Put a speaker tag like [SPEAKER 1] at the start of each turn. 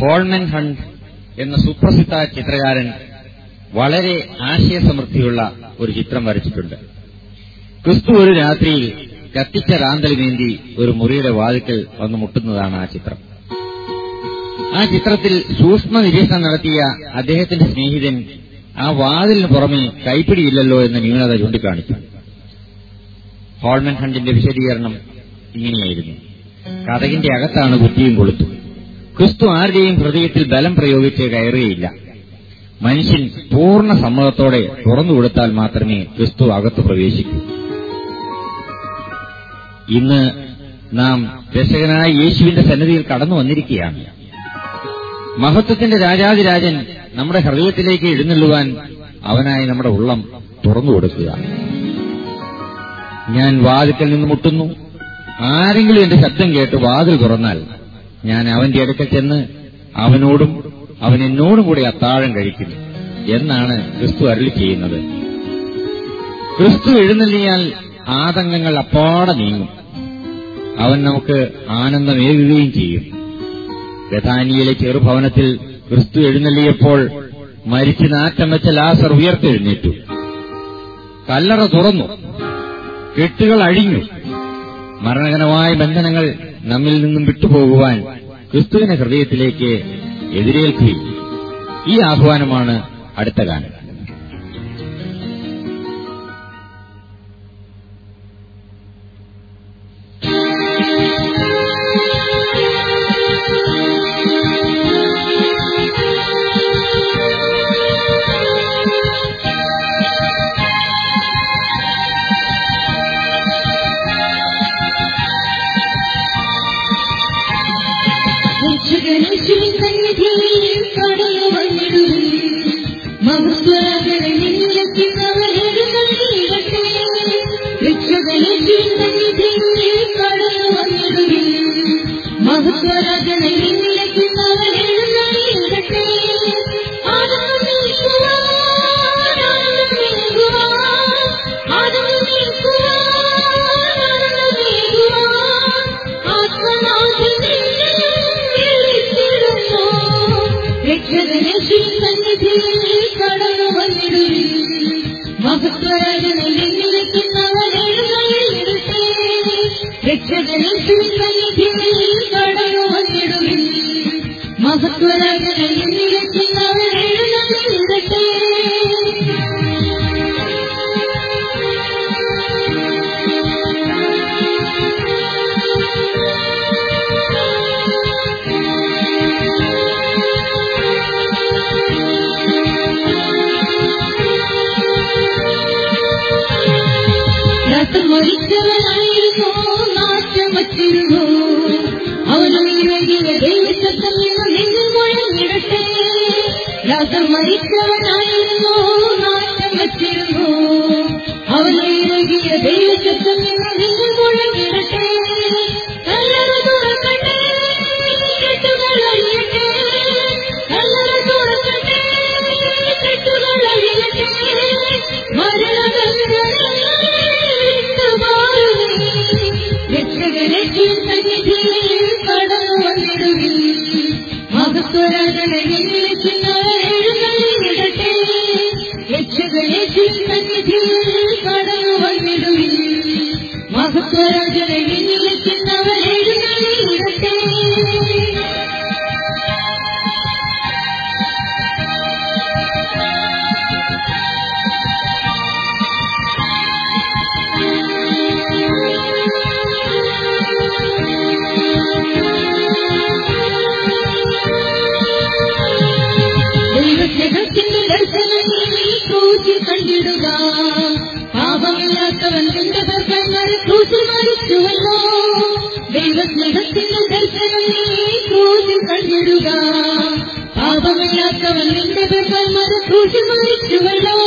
[SPEAKER 1] Holman hunt എന്ന സുപ്രസിദ്ധ ചിത്രകാരൻ വളരെ ആശയസമൃദ്ധിയുള്ള ഒരു ചിത്രം വരച്ചിട്ടുണ്ട്. ക്രിസ്തു ഒരു രാത്രിയിൽ കത്തിച്ച റാന്തലിനേന്തി ഒരു മുറിയുടെ വാതിക്കൽ വന്ന് മുട്ടുന്നതാണ് ആ ചിത്രം. ആ ചിത്രത്തിൽ സൂക്ഷ്മ നിരീക്ഷണം നടത്തിയ അദ്ദേഹത്തിന്റെ സ്നേഹിതൻ ആ വാതിലിന് പുറമെ കൈപ്പിടിയില്ലല്ലോ എന്ന ന്യൂനത ചൂണ്ടിക്കാണിച്ചു. ഹോൾമൻ ഹണ്ടിന്റെ വിശദീകരണം ഇങ്ങനെയായിരുന്നു. കഥകിന്റെ അകത്താണ് കുറ്റിയും കൊളുത്തു. ക്രിസ്തു ആരുടെയും ഹൃദയത്തിൽ ബലം പ്രയോഗിച്ച് കയറുകയില്ല. മനുഷ്യൻ പൂർണ സമ്മതത്തോടെ തുറന്നു കൊടുത്താൽ മാത്രമേ ക്രിസ്തു അകത്ത് പ്രവേശിക്കൂ. ഇന്ന് നാം രക്ഷകനായ യേശുവിന്റെ സന്നിധിയിൽ കടന്നു വന്നിരിക്കുകയാണ്. മഹത്വത്തിന്റെ രാജാതിരാജൻ നമ്മുടെ ഹൃദയത്തിലേക്ക് എഴുന്നള്ളുവാൻ അവനായി നമ്മുടെ ഉള്ളം തുറന്നു കൊടുക്കുക ഞാൻ വാതിക്കൽ നിന്ന് മുട്ടുന്നു. ആരെങ്കിലും എന്റെ ശബ്ദം കേട്ട് വാതിൽ തുറന്നാൽ ഞാൻ അവന്റെ അടുക്കൽ ചെന്ന് അവനോടും അവൻ എന്നോടും കൂടി അത്താഴം കഴിക്കുന്നു എന്നാണ് ക്രിസ്തു അരുളി ചെയ്യുന്നത്. ക്രിസ്തു എഴുന്നള്ളിയാൽ ആതങ്കങ്ങൾ അപ്പാടെ നീങ്ങും. അവൻ നമുക്ക് ആനന്ദമേകുകയും ചെയ്യും. ബഥാനിയിലെ ചെറുഭവനത്തിൽ ക്രിസ്തു എഴുന്നള്ളിയപ്പോൾ മരിച്ചു നാറ്റം വെച്ച ലാസർ ഉയർത്തെഴുന്നേറ്റു. കല്ലറ തുറന്നു. കെട്ടുകൾ അഴിഞ്ഞു. മരണകരമായ ബന്ധനങ്ങൾ നമ്മിൽ നിന്നും വിട്ടുപോകുവാൻ ക്രിസ്തുവിനെ ഹൃദയത്തിലേക്ക് എതിരേൽക്കുകയും. ഈ ആഹ്വാനമാണ് അടുത്ത ഗാനം.
[SPEAKER 2] முத்துராஜனை விண்ணிலத்தில் அவர் శ్రీ సన్నిధి కడలు వండు మహత్వరాజన மறித்தவனாயிருந்தோ நாட்ட மச்சிருந்தோ രഥം മരിച്ചവനായിരുന്നു നാശം വച്ചിരുന്നു. അവനും ഇറങ്ങിയ ദൈവശബ്ദം ഇന്ന് നിന്നിൽ മുഴങ്ങിടട്ടെ കല്ലറ തുറക്കട്ടെ. കെട്ടുകൾ അഴിയട്ടെ. കല്ലറ തുറക്കട്ടെ. കെട്ടുകൾ അഴിയട്ടെ. രക്ഷകരക്ഷിൻ സന്നിധിയിൽ ദർശനം നീ ക്രൂശിൽ കണ്ടിടുക പാപമില്ലാത്തവൻ നിന്റെ ഭർത്താവ് ക്രൂശിൽ മരിച്ചുവല്ലോ ദൈവസ്നേഹത്തിന്റെ ദർശനം നീ ക്രൂശിൽ കണ്ടിടുക പാപമില്ലാത്തവൻ നിന്റെ ഭർത്താവ് ക്രൂശിൽ മരിച്ചുവല്ലോ